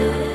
you.